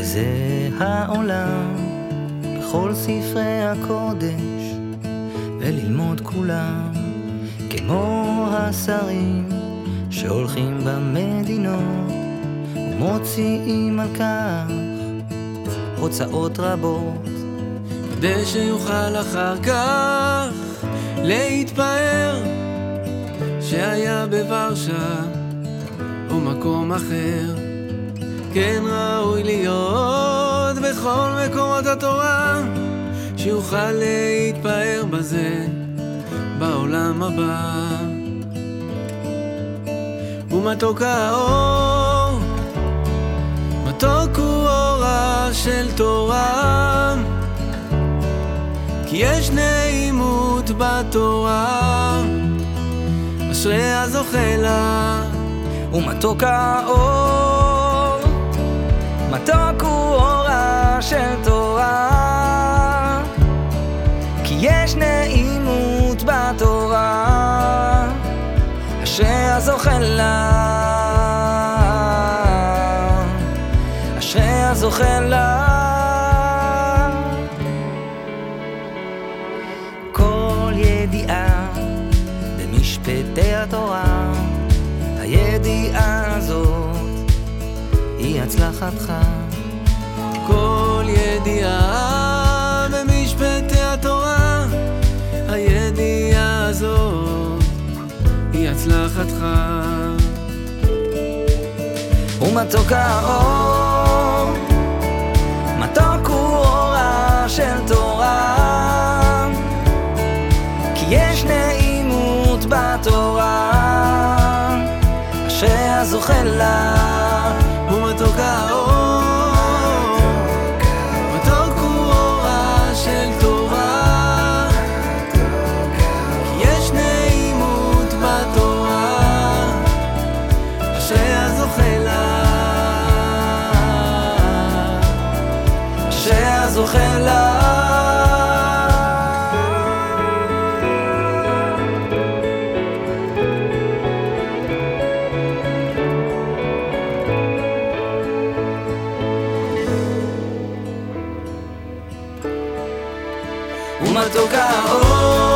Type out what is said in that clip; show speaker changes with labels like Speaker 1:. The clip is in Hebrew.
Speaker 1: זה העולם בכל ספרי הקודש, וללמוד כולם כמו השרים שהולכים במדינות ומוציאים על כך הוצאות רבות.
Speaker 2: כדי שיוכל אחר כך להתפאר שהיה בוורשה או מקום אחר. כן ראוי להיות בכל מקומות התורה, שיוכל להתפאר בזה בעולם הבא. ומתוק האור, מתוק הוא אורה של תורה, כי יש נעימות בתורה, אשרי הזוכה לה.
Speaker 1: ומתוק האור, של תורה, כי יש נעימות בתורה, אשרי הזוכה לה, אשרי הזוכה לה. כל ידיעה במשפטי התורה הידיעה הזאת היא הצלחתך.
Speaker 2: הצלחתך.
Speaker 1: ומתוק האור, מתוק הוא אורה של תורה, כי יש נעימות בתורה. שהזוכה לה לה. ומתוק האור